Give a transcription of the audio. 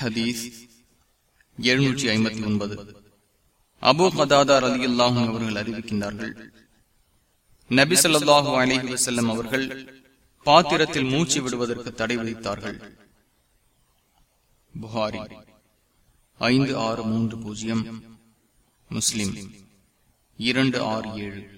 ஹதீஸ் எழுநூற்றி ஐம்பத்தி ஒன்பது. அபு கதாதார் அலி அல்லாஹும் அவர்கள் அறிவிக்கின்றார்கள். நபி சொல்லாஹு அலஹி வசல்லம் அவர்கள் பாத்திரத்தில் மூச்சு விடுவதற்கு தடை விதித்தார்கள். புகாரி ஐந்து ஆறு மூன்று பூஜ்ஜியம். முஸ்லிம் இரண்டு ஆறு ஏழு.